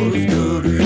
Koyu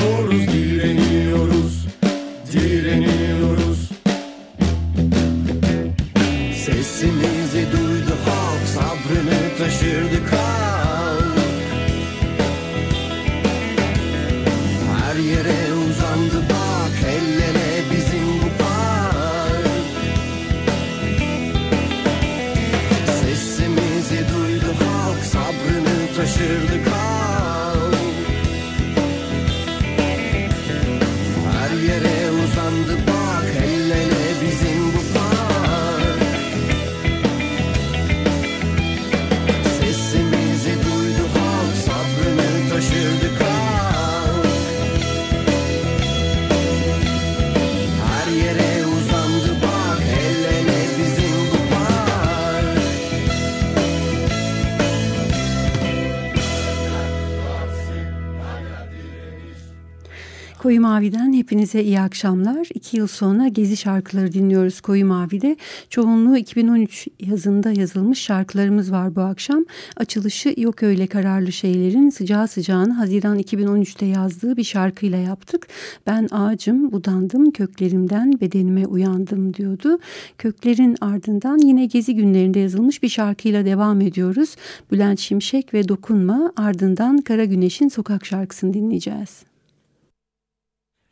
Hepinize iyi akşamlar. İki yıl sonra Gezi şarkıları dinliyoruz Koyu Mavi'de. Çoğunluğu 2013 yazında yazılmış şarkılarımız var bu akşam. Açılışı Yok Öyle Kararlı Şeylerin sıcağı sıcağına Haziran 2013'te yazdığı bir şarkıyla yaptık. Ben ağacım, budandım, köklerimden bedenime uyandım diyordu. Köklerin ardından yine Gezi günlerinde yazılmış bir şarkıyla devam ediyoruz. Bülent Şimşek ve Dokunma ardından Kara Güneş'in sokak şarkısını dinleyeceğiz.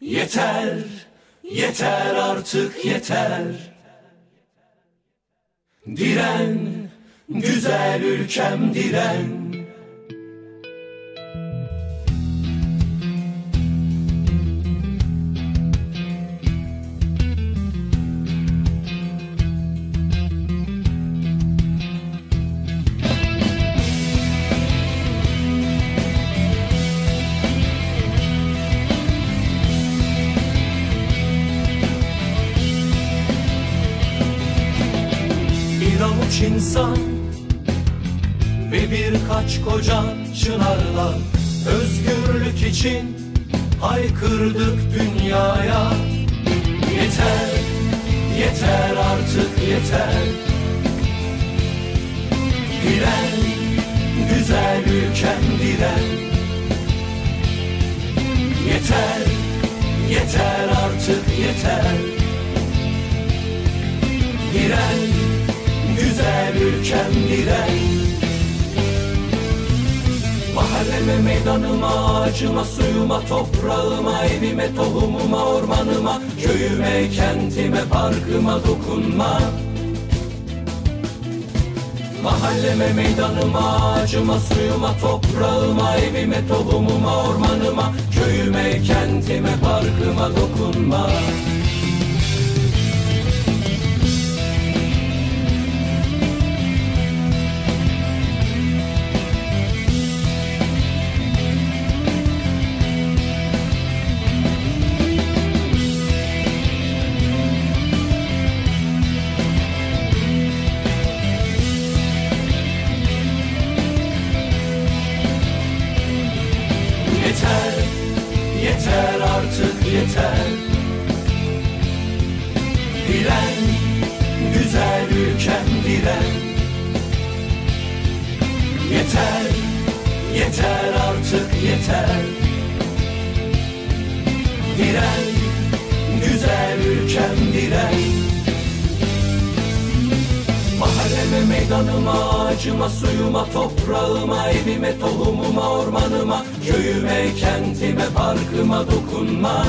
Yeter, yeter artık yeter. Diren, güzel ülkem diren. İnsan Ve birkaç koca çınarla Özgürlük için haykırdık dünyaya. Yeter, yeter artık yeter. Diren, güzel ülkem diren Yeter, yeter artık yeter. Diren, güzel ülkem diren Mahalleme, meydanıma, ağacıma, suyuma, toprağıma, evime, tohumuma, ormanıma, köyüme, kentime, parkıma dokunma. Mahalleme, meydanıma, ağacıma, suyuma, toprağıma, evime, tohumuma, ormanıma, köyüme, kentime, parkıma dokunma. Diren, güzel ülkem diren Mahalleme, meydanıma, ağacıma, suyuma, toprağıma Evime, tohumuma, ormanıma Köyüme, kentime, parkıma dokunma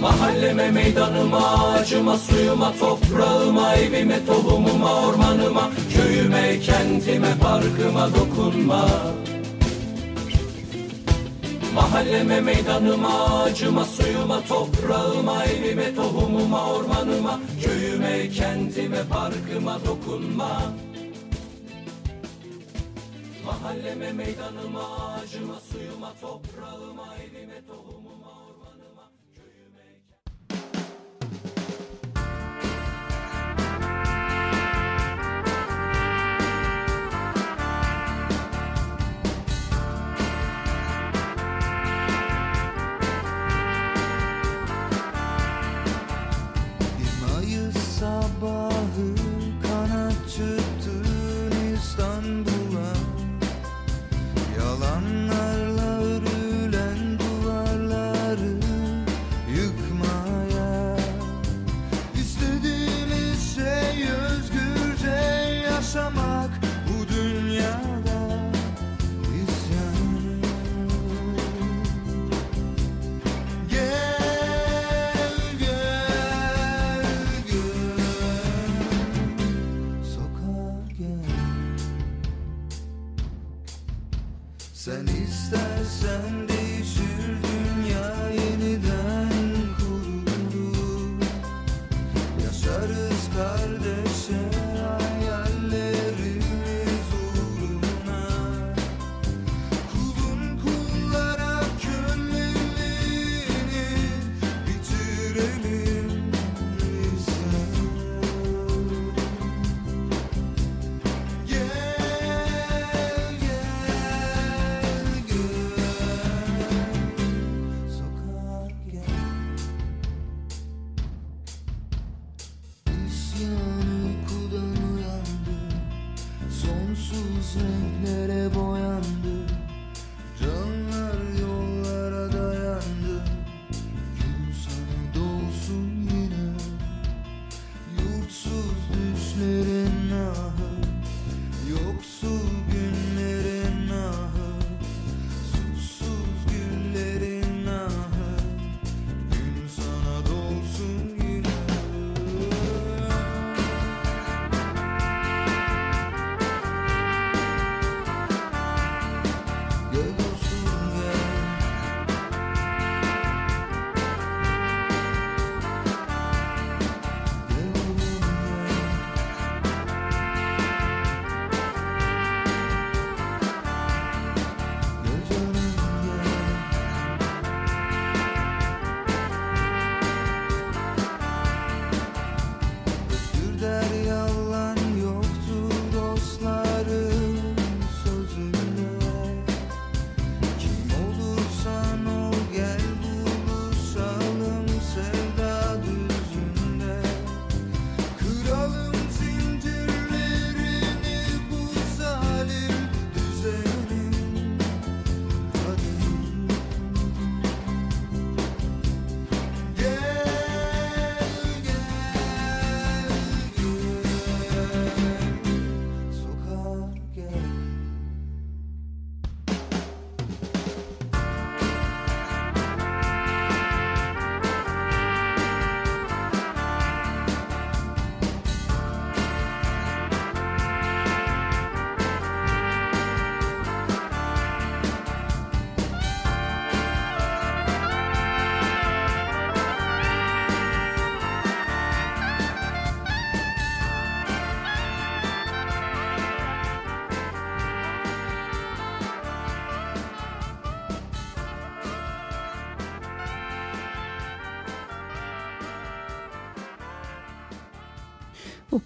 Mahalleme, meydanıma, ağacıma, suyuma, toprağıma, evime, tohumuma, ormanıma, köyüme, kentime, parkıma dokunma. Mahalleme, meydanıma, acıma, suyuma, toprağıma, evime, tohumuma, ormanıma, köyüme, kentime, parkıma dokunma. Mahalleme, meydanıma, acıma, suyuma, toprağıma.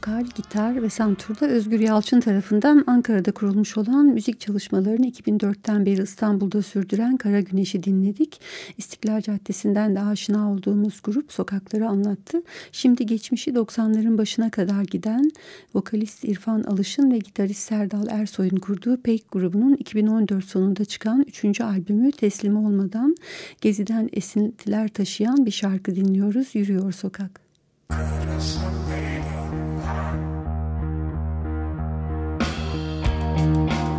Vokal, gitar ve santurda Özgür Yalçın tarafından Ankara'da kurulmuş olan müzik çalışmalarını 2004'ten beri İstanbul'da sürdüren Kara Güneş'i dinledik. İstiklal Caddesi'nden de aşina olduğumuz grup sokakları anlattı. Şimdi geçmişi 90'ların başına kadar giden vokalist İrfan Alış'ın ve gitarist Serdal Ersoy'un kurduğu Pek grubunun 2014 sonunda çıkan 3. albümü Teslim Olmadan Gezi'den esintiler taşıyan bir şarkı dinliyoruz. Yürüyor Sokak. up Música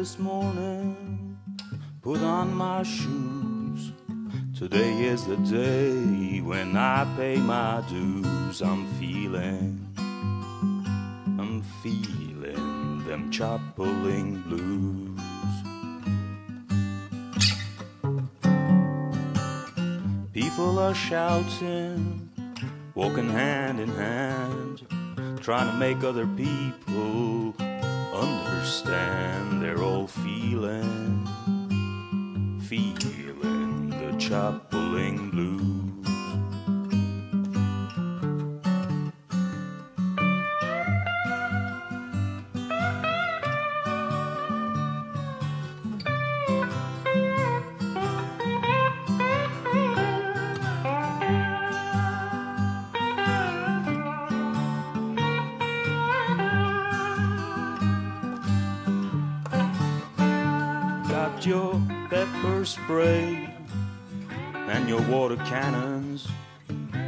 this morning, put on my shoes. Today is the day when I pay my dues. I'm feeling, I'm feeling them choppling blues. People are shouting, walking hand in hand, trying to make other people understand. They're all feeling, feeling the choppling blues. Spray and your water cannons.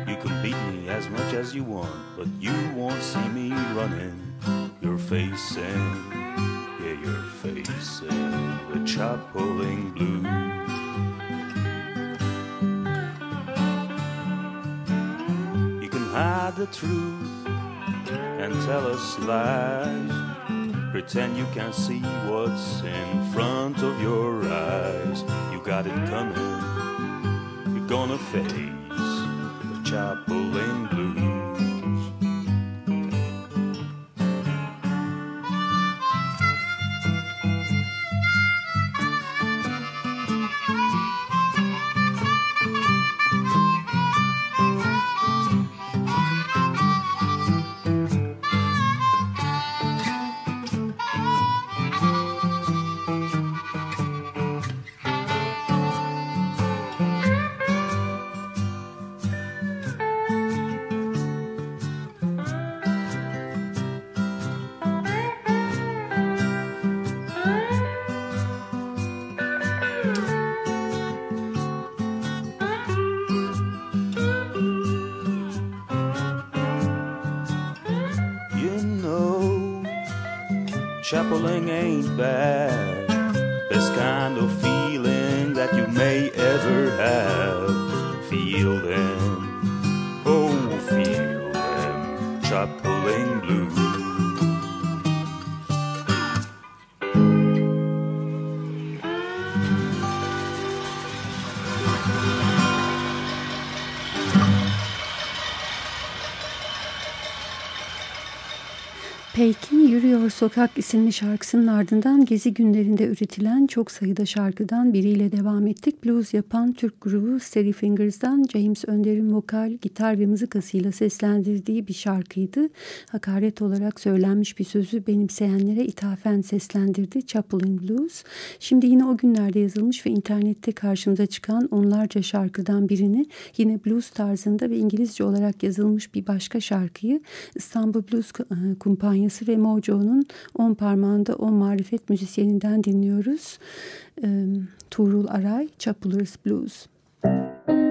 You can beat me as much as you want, but you won't see me running. You're facing, yeah, you're facing the choppling blues. You can hide the truth and tell us lies. Pretend you can't see what's in front of your eyes. Got it coming. You're gonna face the Chapolin chapeling ain't bad. Best kind of feeling that you may ever have. Feel them, Sokak isimli şarkısının ardından Gezi günlerinde üretilen çok sayıda şarkıdan biriyle devam ettik. Blues yapan Türk grubu Steady Fingers'dan James Önder'in vokal, gitar ve mızıkasıyla seslendirdiği bir şarkıydı. Hakaret olarak söylenmiş bir sözü benimseyenlere ithafen seslendirdi Chaplin Blues. Şimdi yine o günlerde yazılmış ve internette karşımıza çıkan onlarca şarkıdan birini yine blues tarzında ve İngilizce olarak yazılmış bir başka şarkıyı İstanbul Blues e, Kumpanyası ve Mojo'nun On Parmağında On Marifet müzisyeninden dinliyoruz. Tuğrul Aray, Chapulers Blues. Everybody's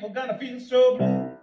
people gonna feel so blue.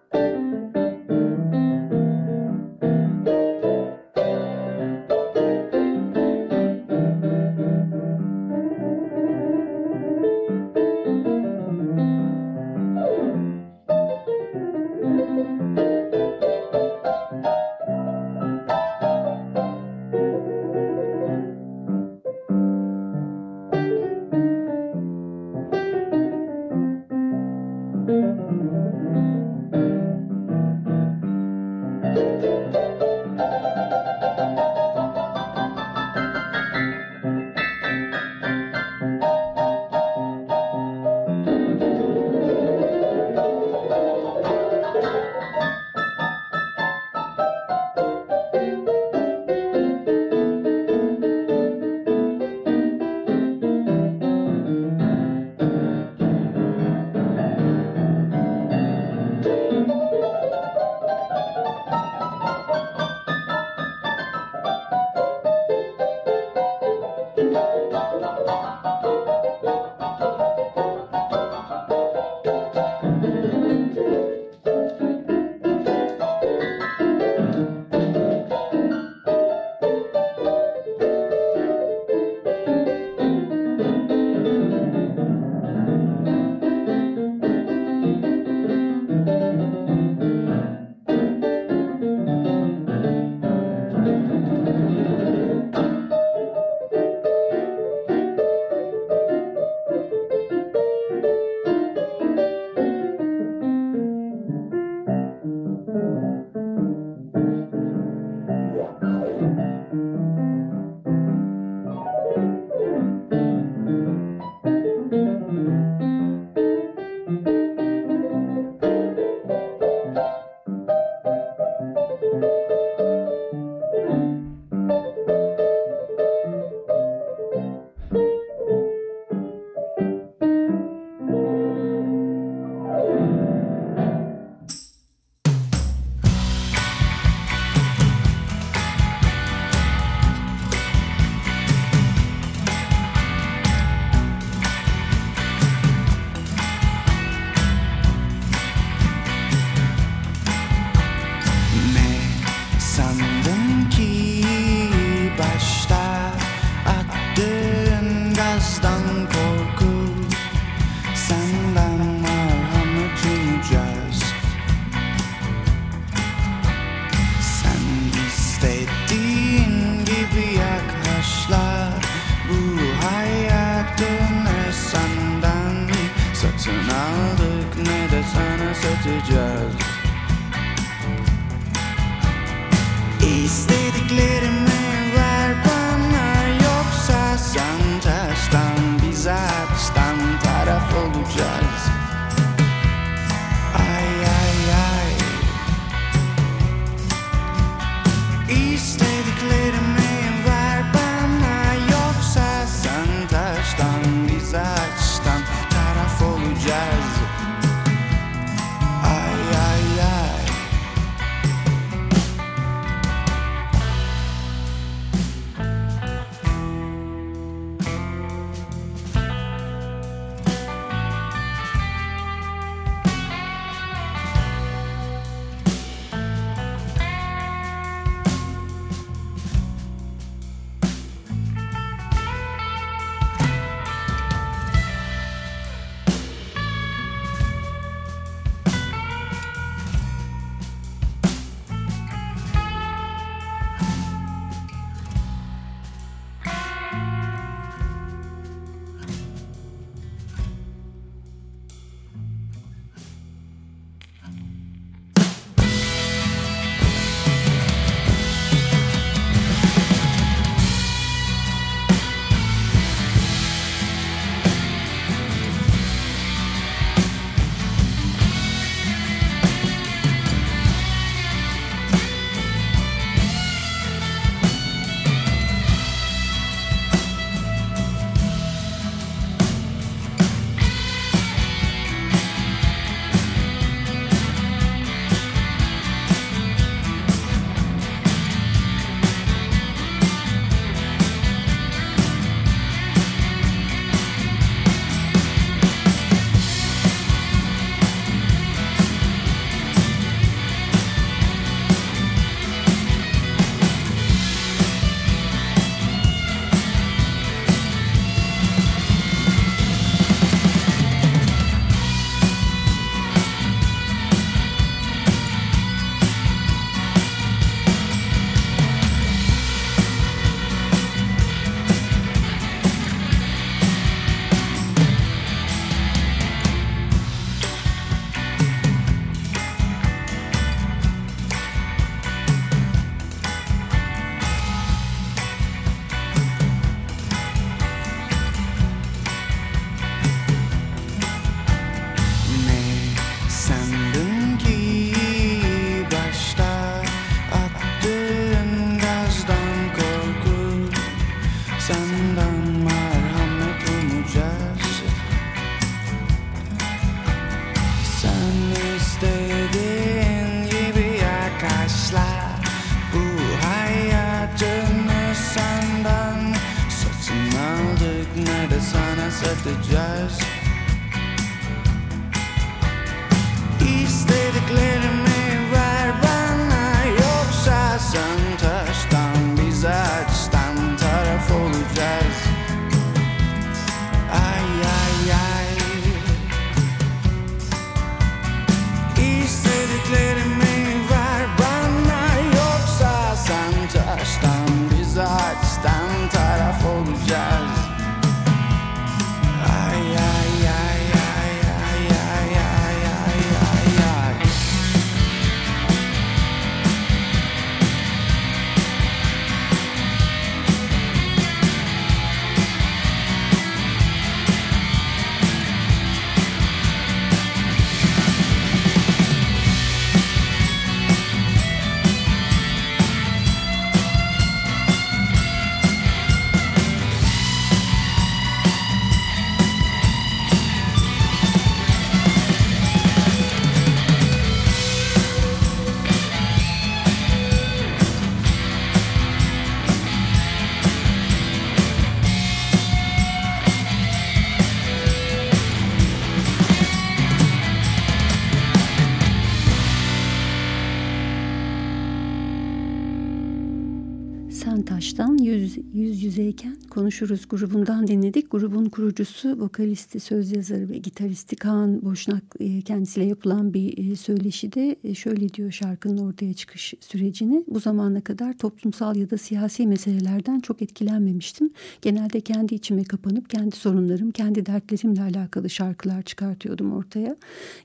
Taş'tan yüz, yüz yüzeyken konuşuruz grubundan dinledik. Grubun kurucusu, vokalisti, söz yazarı ve gitaristi Kaan Boşnak e, kendisiyle yapılan bir e, söyleşide e, şöyle diyor şarkının ortaya çıkış sürecini. Bu zamana kadar toplumsal ya da siyasi meselelerden çok etkilenmemiştim. Genelde kendi içime kapanıp kendi sorunlarım, kendi dertlerimle alakalı şarkılar çıkartıyordum ortaya.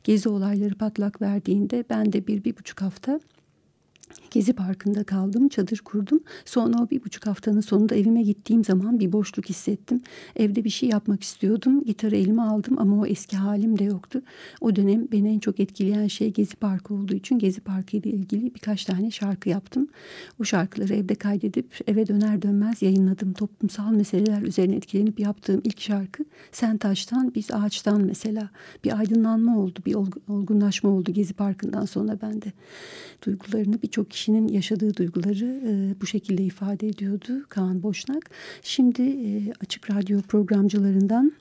Gezi olayları patlak verdiğinde ben de bir, bir buçuk hafta Gezi Parkı'nda kaldım, çadır kurdum. Sonra o bir buçuk haftanın sonunda evime gittiğim zaman bir boşluk hissettim. Evde bir şey yapmak istiyordum. Gitarı elime aldım ama o eski halim de yoktu. O dönem beni en çok etkileyen şey Gezi Parkı olduğu için Gezi Parkı ile ilgili birkaç tane şarkı yaptım. O şarkıları evde kaydedip eve döner dönmez yayınladım. Toplumsal meseleler üzerine etkilenip yaptığım ilk şarkı Sen Taş'tan Biz Ağaç'tan mesela. Bir aydınlanma oldu, bir olgunlaşma oldu Gezi Parkı'ndan sonra bende. Duygularını birçok kişinin yaşadığı duyguları e, bu şekilde ifade ediyordu Kaan Boşnak. Şimdi e, Açık Radyo programcılarından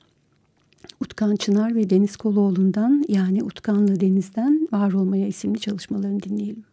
Utkan Çınar ve Deniz Koloğlu'ndan yani Utkanlı Deniz'den Var Olmaya isimli çalışmalarını dinleyelim.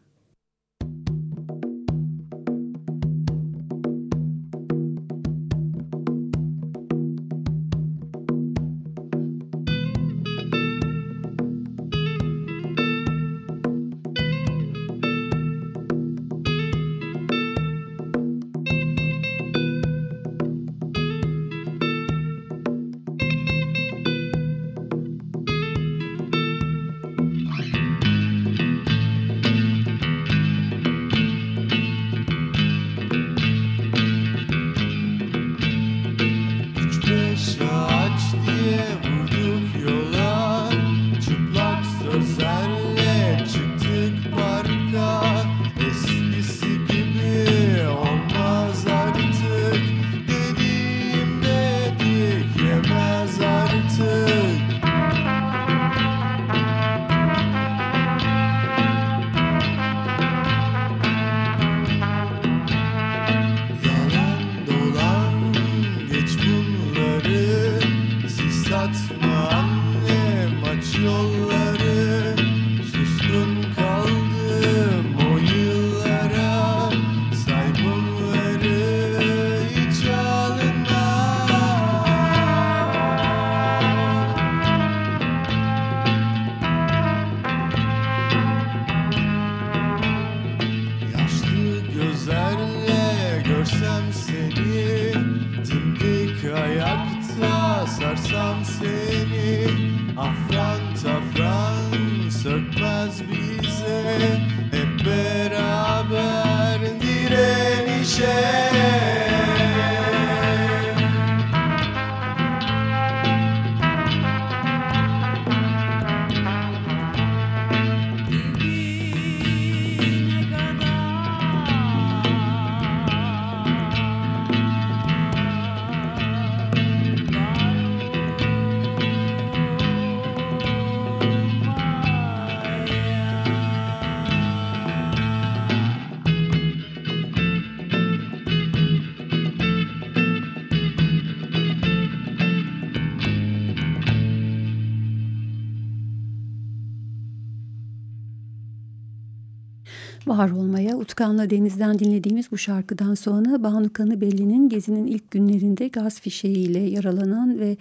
Var olmaya Utkan'la Deniz'den dinlediğimiz bu şarkıdan sonra Banu Kanıbelli'nin Gezi'nin ilk günlerinde gaz fişeğiyle yaralanan ve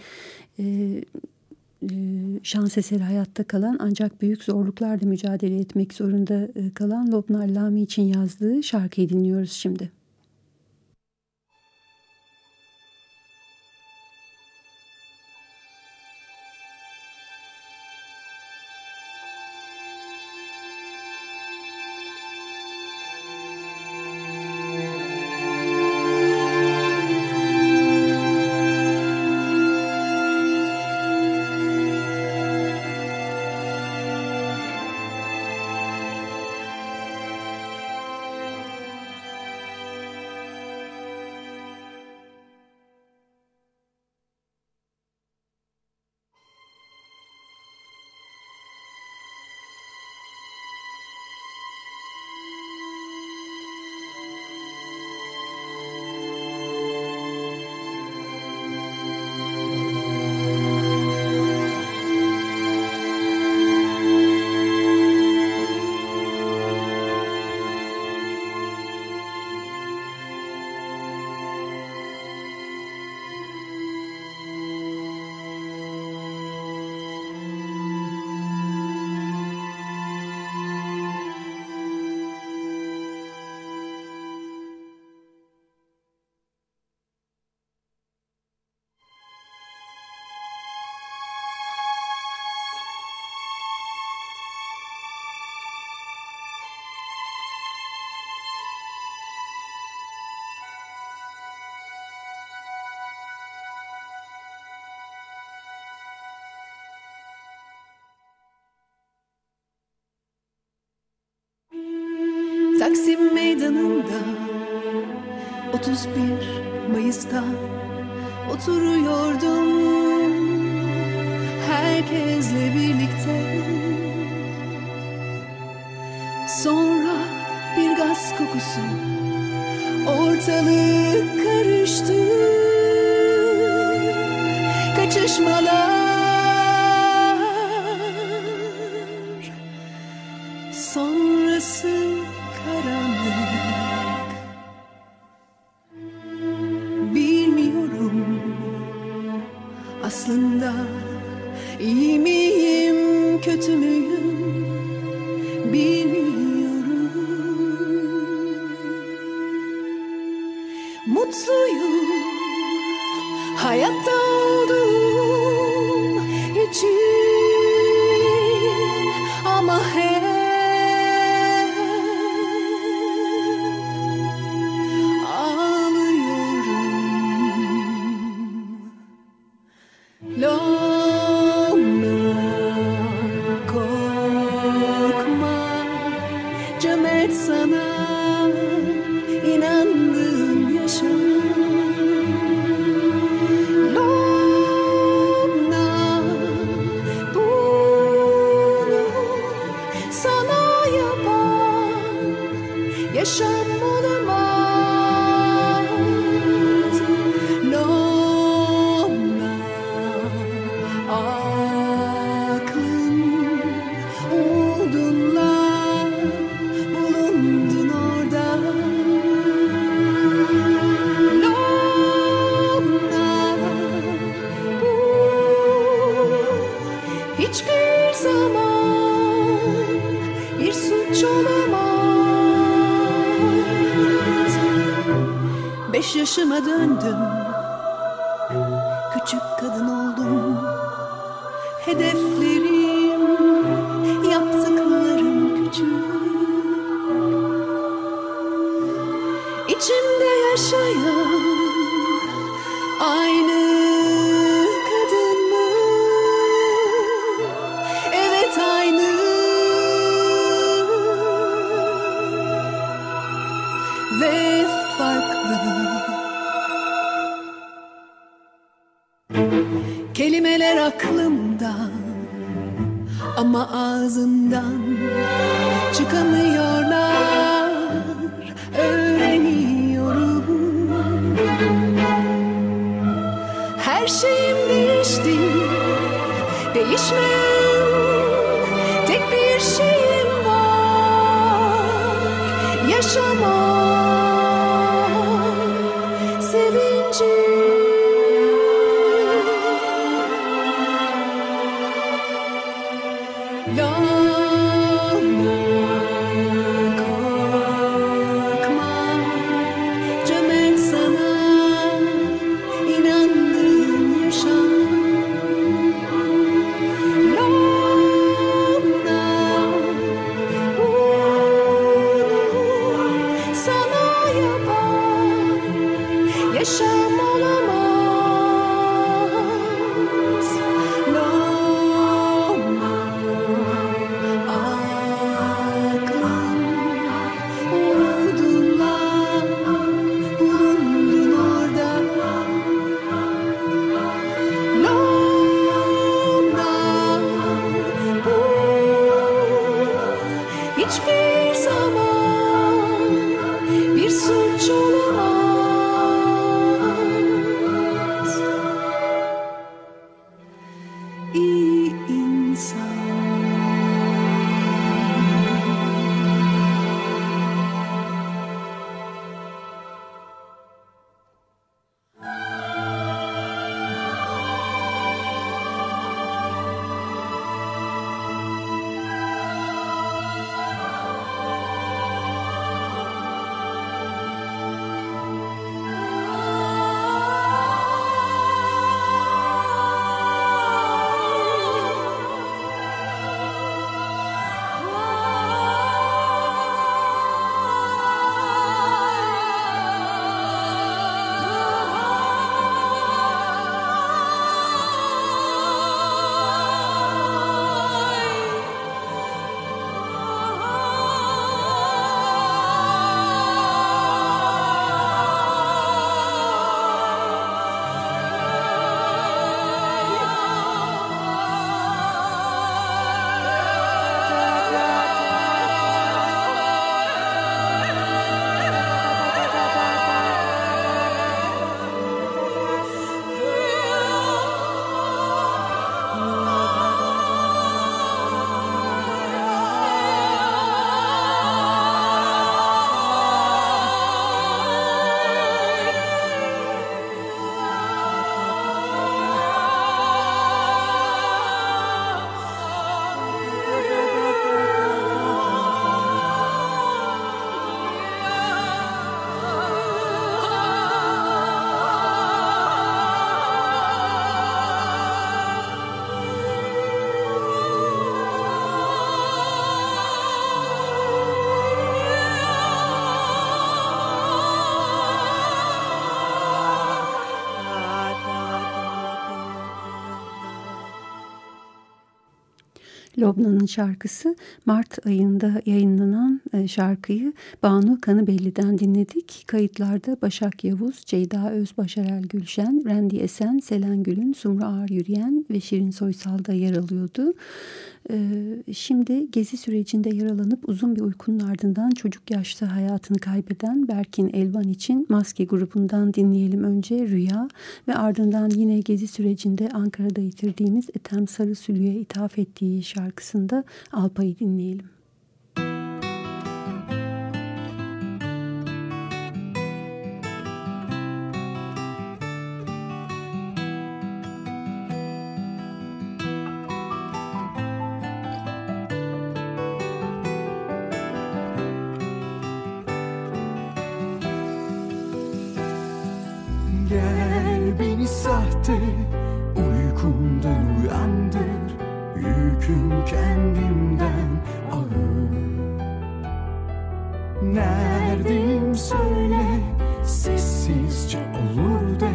e, e, şans eseri hayatta kalan ancak büyük zorluklarla mücadele etmek zorunda e, kalan Lobnar Lami için yazdığı şarkıyı dinliyoruz şimdi. Taksim meydanında 31 Mayıs'ta oturuyordum. Herkesle birlikte. Sonra bir gaz kokusu ortalık karıştı. Kaçışmalar Wish Lobna'nın şarkısı Mart ayında yayınlanan şarkıyı Banu Kanıbelli'den dinledik. Kayıtlarda Başak Yavuz, Ceyda Özbaşarel Gülşen, Rendi Esen, Selen Gül'ün, Sumru Ağar Yürüyen ve Şirin Soysal'da yer alıyordu. Ee, şimdi gezi sürecinde yaralanıp uzun bir uykunun ardından çocuk yaşta hayatını kaybeden Berkin Elvan için Maske grubundan dinleyelim önce Rüya ve ardından yine gezi sürecinde Ankara'da yitirdiğimiz Ethem Sarısülü'ye ithaf ettiği şarkısında Alpa'yı dinleyelim. Neredeyim söyle. Sessizce olur de.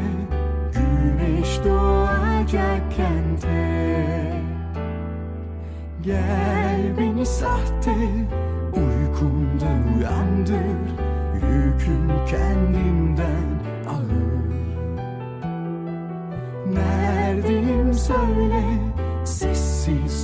Güneş doğacak kente. Gel beni sahte. Uykumdan uyandır. Yüküm kendimden ağır. Neredeyim söyle. Sessizce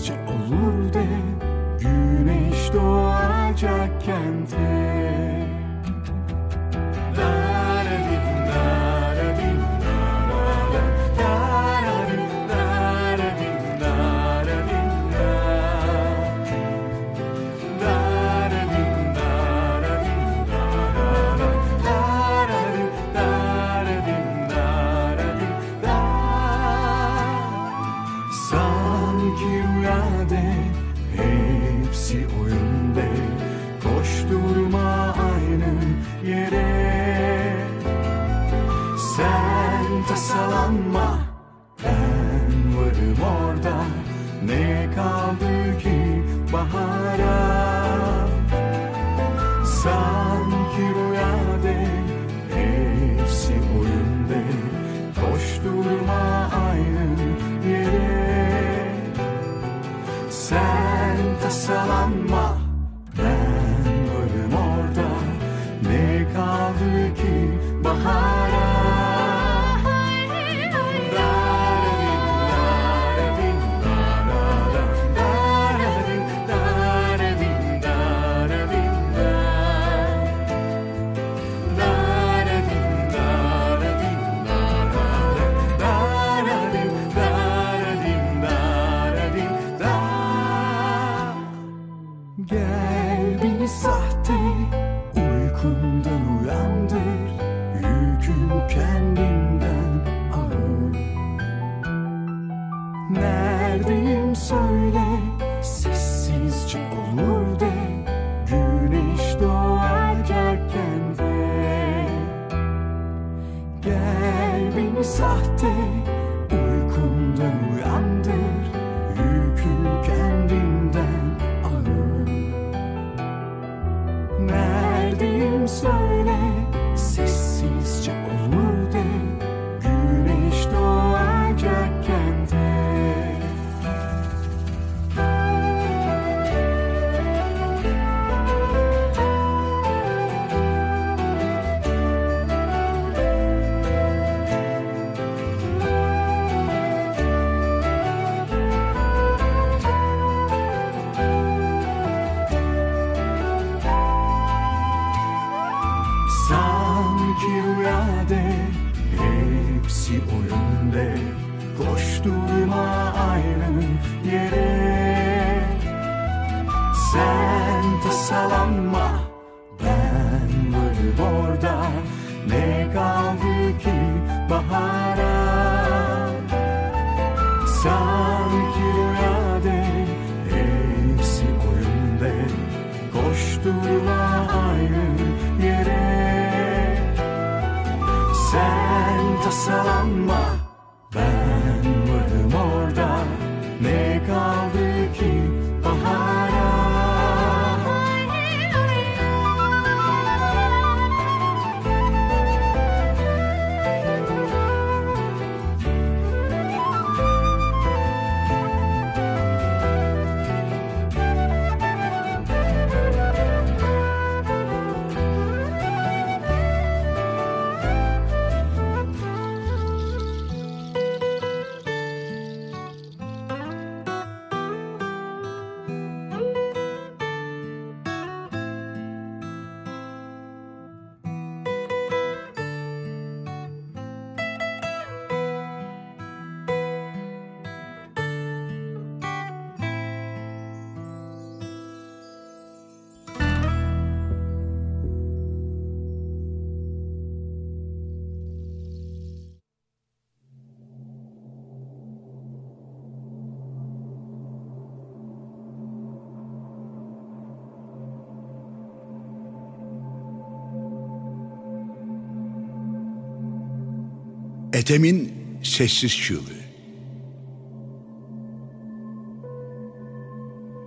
Etemin sessiz çığlığı.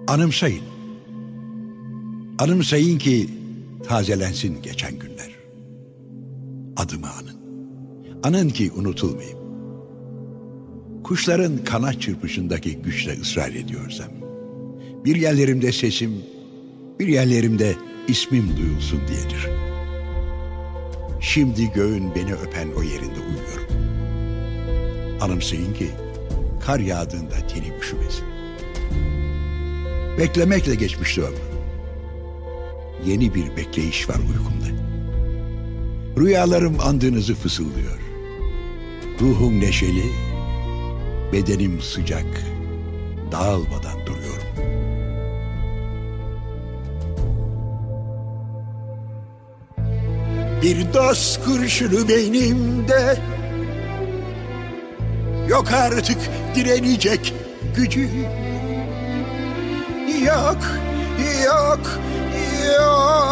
Anımsayın. Anımsayın ki tazelensin geçen günler. Adımı anın. Anın ki unutulmayayım. Kuşların kanat çırpışındaki güçle ısrar ediyorsam. Bir yerlerimde sesim, bir yerlerimde ismim duyulsun diyedir. Şimdi göğün beni öpen o yerinde uyuyorum. Anımsayın ki kar yağdığında tenim üşümesin. Beklemekle geçmişti ömrüm. Yeni bir bekleyiş var uykumda. Rüyalarım andığınızı fısıldıyor. Ruhum neşeli, bedenim sıcak, dağılmadan duruyorum. Bir dost kurşunu beynimde Yok artık direnecek gücü. Yok, yok, yok,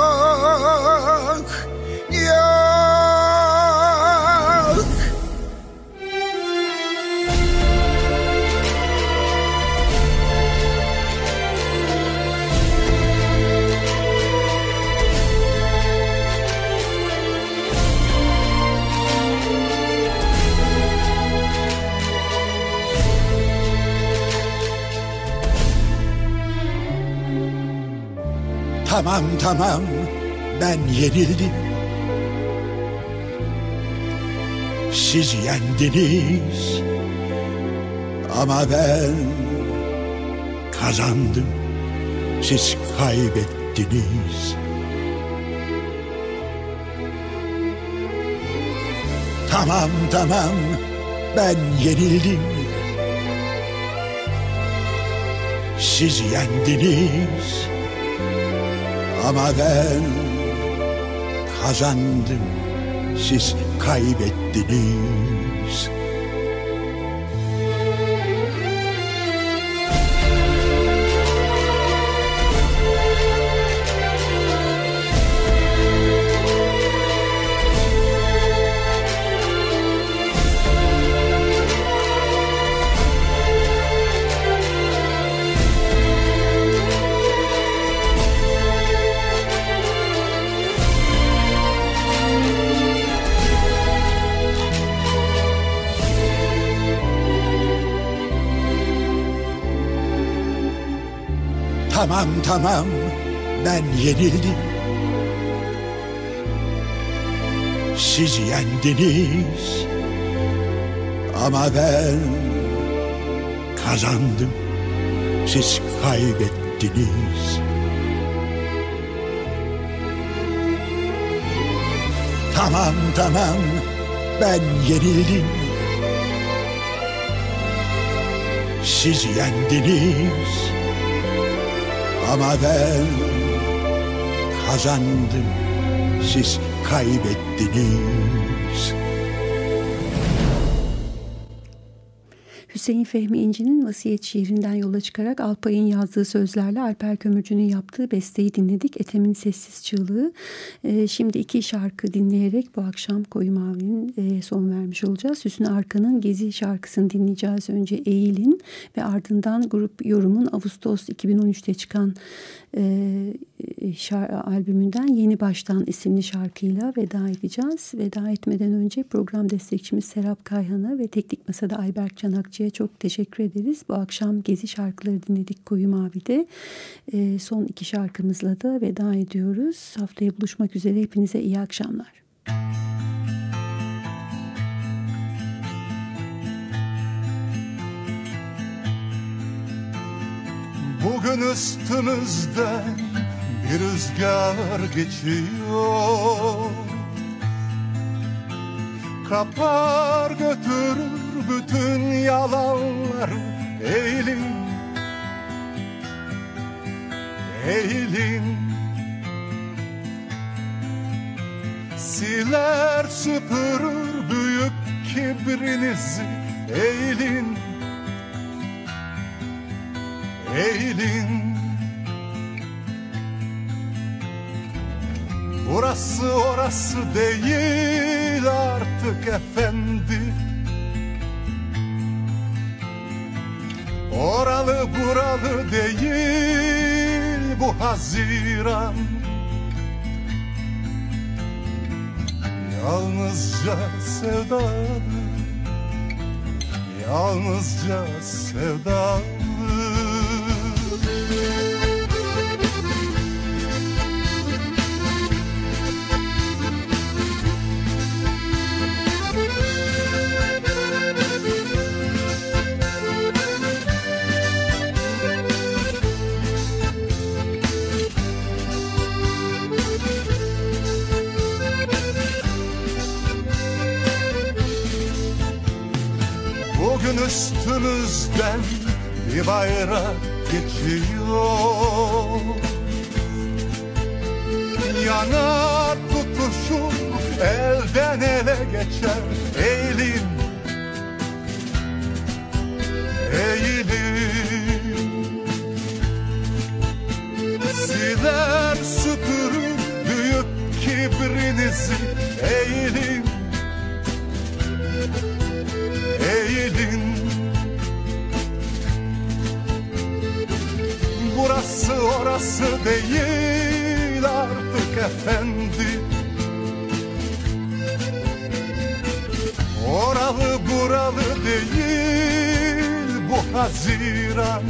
Tamam tamam ben yenildim. Siz yendiniz ama ben kazandım. Siz kaybettiniz. Tamam tamam ben yenildim. Siz yendiniz. Ama ben kazandım, siz kaybettiniz. Tamam tamam ben yenildim. Siz yendiniz. Ama ben kazandım. Siz kaybettiniz. Tamam tamam ben yenildim. Siz yendiniz. Ama ben kazandım, siz kaybettiniz. Hüseyin Fehmi İnci'nin vasiyet şiirinden yola çıkarak Alpay'ın yazdığı sözlerle Alper Kömürcü'nün yaptığı besteyi dinledik. Etem'in Sessiz Çığlığı. Ee, şimdi iki şarkı dinleyerek bu akşam Koyu Mavi'nin e, son vermiş olacağız. Hüsnü Arkan'ın Gezi şarkısını dinleyeceğiz. Önce Eğilin ve ardından grup yorumun Ağustos 2013'te çıkan şar- albümünden Yeni Baştan isimli şarkıyla veda edeceğiz. Veda etmeden önce program destekçimiz Serap Kayhan'a ve Teknik Masa'da Ayberk Canakçı'ya çok teşekkür ederiz. Bu akşam Gezi şarkıları dinledik Koyu Mavi'de. E, son iki şarkımızla da veda ediyoruz. Haftaya buluşmak üzere. Hepinize iyi akşamlar. Bugün üstümüzden bir rüzgar geçiyor. Kapar götürür bütün yalanları Eğilin Eğilin Siler süpürür büyük kibrinizi Eğilin Eğilin. Burası orası değil artık efendi. Oralı buralı değil bu Haziran. Yalnızca sevdalı Yalnızca sevdalı Burası orası değil artık efendi. Oralı buralı değil bu Haziran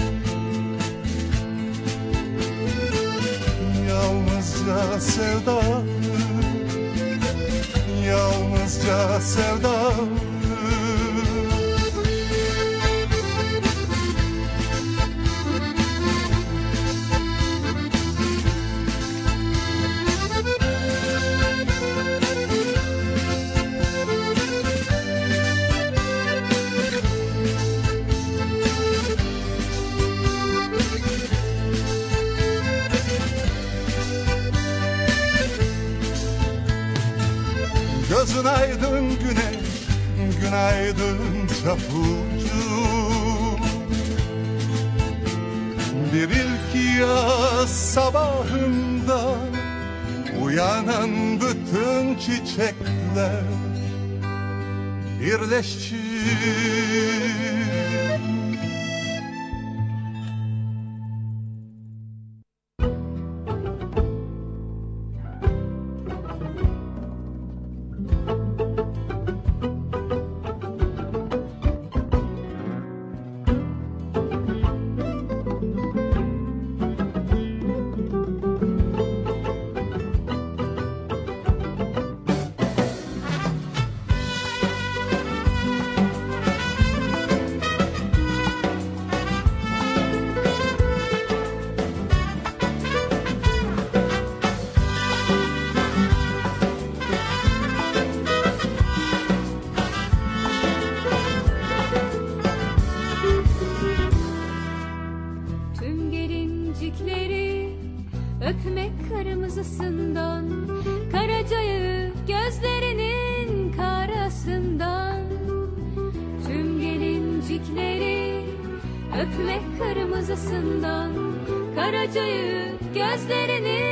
Yalnızca sevdalı Yalnızca sevdalı Gözün aydın güneş, günaydın çapulcu. Bir ilk yaz sabahında Uyanan bütün çiçekler birleşir Karacayı gözlerinin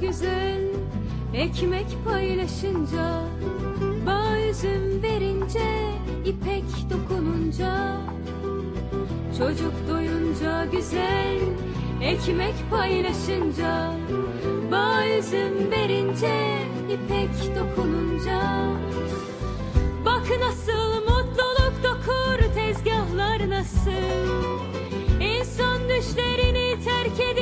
güzel Ekmek paylaşınca Bağ üzüm verince ipek dokununca. Çocuk doyunca güzel Ekmek paylaşınca Bağ üzüm verince ipek dokununca. Bak nasıl mutluluk dokur tezgahlar nasıl. İnsan düşlerini terk edince